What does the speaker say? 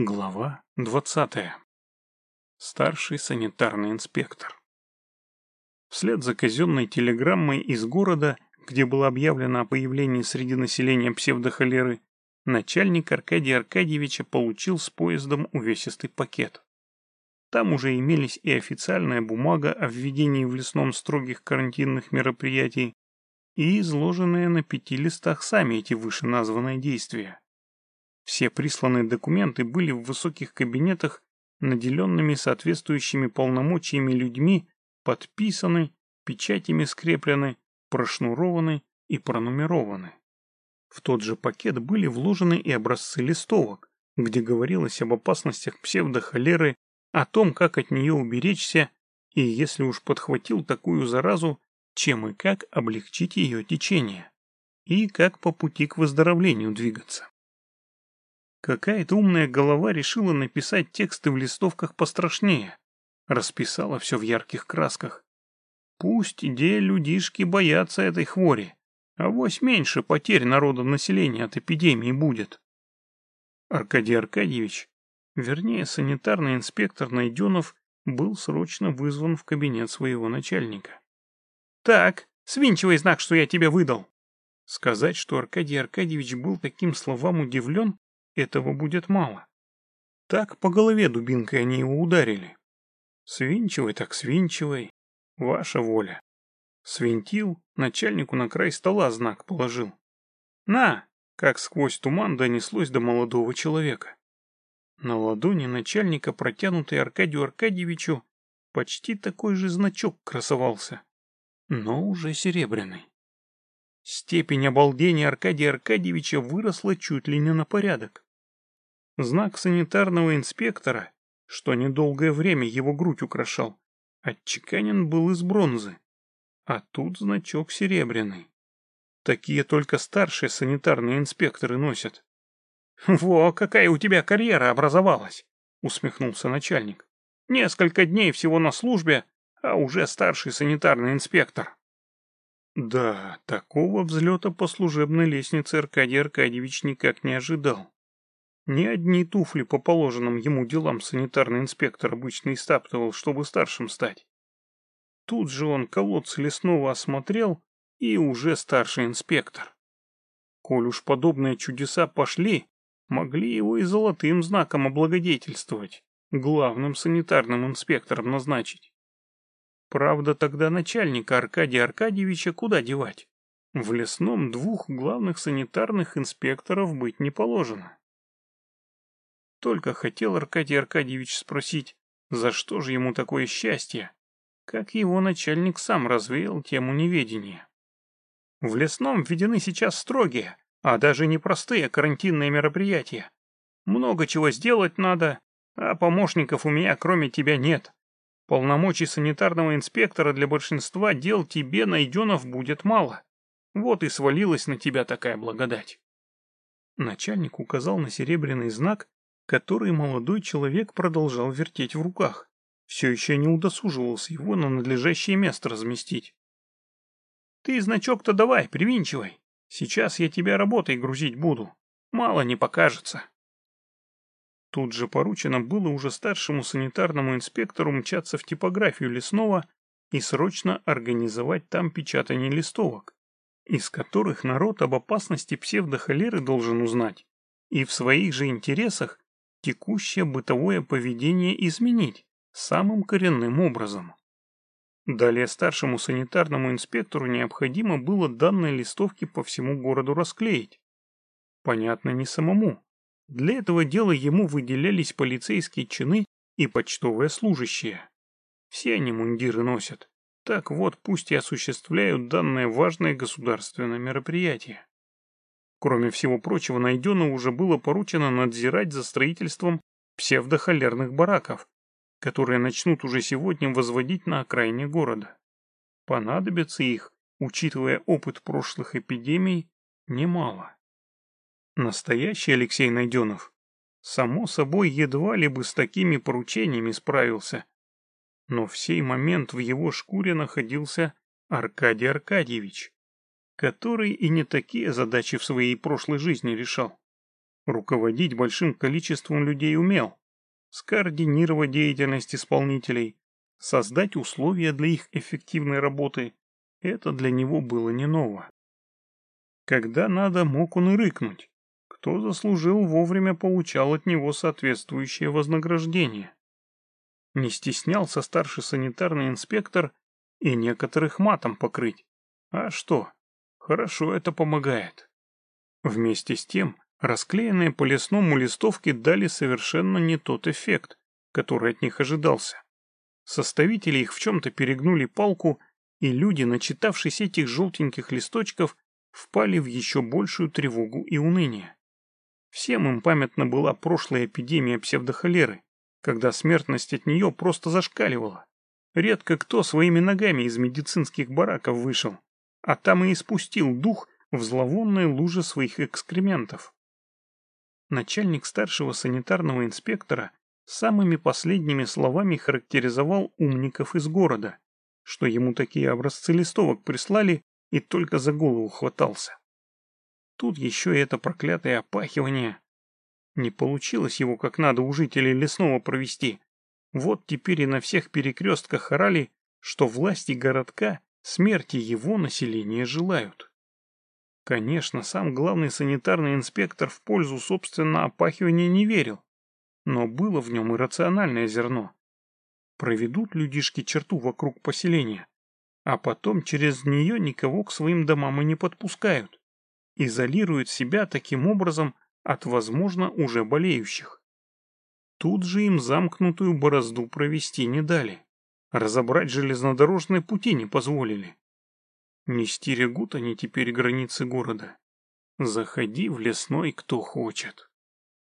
Глава двадцатая. Старший санитарный инспектор. Вслед за казенной телеграммой из города, где было объявлено о появлении среди населения псевдохолеры, начальник Аркадия Аркадьевича получил с поездом увесистый пакет. Там уже имелись и официальная бумага о введении в лесном строгих карантинных мероприятий, и изложенные на пяти листах сами эти вышеназванные действия. Все присланные документы были в высоких кабинетах, наделенными соответствующими полномочиями людьми, подписаны, печатями скреплены, прошнурованы и пронумерованы. В тот же пакет были вложены и образцы листовок, где говорилось об опасностях псевдохолеры, о том, как от нее уберечься, и если уж подхватил такую заразу, чем и как облегчить ее течение, и как по пути к выздоровлению двигаться. Какая-то умная голова решила написать тексты в листовках пострашнее. Расписала все в ярких красках. Пусть где людишки боятся этой хвори, а вось меньше потерь народа населения от эпидемии будет. Аркадий Аркадьевич, вернее санитарный инспектор Найденов, был срочно вызван в кабинет своего начальника. «Так, свинчивай знак, что я тебе выдал!» Сказать, что Аркадий Аркадьевич был таким словам удивлен, этого будет мало. Так по голове дубинкой они его ударили. Свинчивай так свинчивай. Ваша воля. Свинтил, начальнику на край стола знак положил. На! Как сквозь туман донеслось до молодого человека. На ладони начальника, протянутый Аркадию Аркадьевичу, почти такой же значок красовался, но уже серебряный. Степень обалдения Аркадия Аркадьевича выросла чуть ли не на порядок. Знак санитарного инспектора, что недолгое время его грудь украшал, отчеканен был из бронзы, а тут значок серебряный. Такие только старшие санитарные инспекторы носят. «Во, какая у тебя карьера образовалась!» — усмехнулся начальник. «Несколько дней всего на службе, а уже старший санитарный инспектор». Да, такого взлета по служебной лестнице Аркадий Аркадьевич никак не ожидал. Ни одни туфли по положенным ему делам санитарный инспектор обычно истаптывал, чтобы старшим стать. Тут же он колодцы лесного осмотрел и уже старший инспектор. Коль уж подобные чудеса пошли, могли его и золотым знаком облагодетельствовать, главным санитарным инспектором назначить. Правда, тогда начальника Аркадия Аркадьевича куда девать? В лесном двух главных санитарных инспекторов быть не положено. Только хотел Аркадий Аркадьевич спросить, за что же ему такое счастье, как его начальник сам развеял тему неведения. В лесном введены сейчас строгие, а даже непростые карантинные мероприятия. Много чего сделать надо, а помощников у меня кроме тебя нет. Полномочий санитарного инспектора для большинства дел тебе, Найденов, будет мало. Вот и свалилась на тебя такая благодать. Начальник указал на серебряный знак, который молодой человек продолжал вертеть в руках. Все еще не удосуживался его на надлежащее место разместить. «Ты значок-то давай, привинчивай. Сейчас я тебя работой грузить буду. Мало не покажется». Тут же поручено было уже старшему санитарному инспектору мчаться в типографию лесного и срочно организовать там печатание листовок, из которых народ об опасности псевдохолеры должен узнать, и в своих же интересах текущее бытовое поведение изменить самым коренным образом. Далее старшему санитарному инспектору необходимо было данные листовки по всему городу расклеить. Понятно, не самому. Для этого дела ему выделялись полицейские чины и почтовые служащие. Все они мундиры носят. Так вот, пусть и осуществляют данное важное государственное мероприятие. Кроме всего прочего, найдено уже было поручено надзирать за строительством псевдохолерных бараков, которые начнут уже сегодня возводить на окраине города. Понадобится их, учитывая опыт прошлых эпидемий, немало. Настоящий Алексей Найденов, само собой, едва ли бы с такими поручениями справился. Но в сей момент в его шкуре находился Аркадий Аркадьевич, который и не такие задачи в своей прошлой жизни решал. Руководить большим количеством людей умел, скоординировать деятельность исполнителей, создать условия для их эффективной работы – это для него было не ново. Когда надо, мог он и рыкнуть. Кто заслужил, вовремя получал от него соответствующее вознаграждение. Не стеснялся старший санитарный инспектор и некоторых матом покрыть. А что? Хорошо это помогает. Вместе с тем, расклеенные по лесному листовки дали совершенно не тот эффект, который от них ожидался. Составители их в чем-то перегнули палку, и люди, начитавшись этих желтеньких листочков, впали в еще большую тревогу и уныние. Всем им памятна была прошлая эпидемия псевдохолеры, когда смертность от нее просто зашкаливала. Редко кто своими ногами из медицинских бараков вышел, а там и испустил дух в зловонной луже своих экскрементов. Начальник старшего санитарного инспектора самыми последними словами характеризовал умников из города, что ему такие образцы листовок прислали и только за голову хватался. Тут еще и это проклятое опахивание. Не получилось его как надо у жителей лесного провести. Вот теперь и на всех перекрестках орали, что власти городка смерти его населения желают. Конечно, сам главный санитарный инспектор в пользу собственно опахивания не верил но было в нем иррациональное зерно. Проведут людишки черту вокруг поселения, а потом через нее никого к своим домам и не подпускают, изолируют себя таким образом от, возможно, уже болеющих. Тут же им замкнутую борозду провести не дали, разобрать железнодорожные пути не позволили. Не стерегут они теперь границы города. Заходи в лесной кто хочет.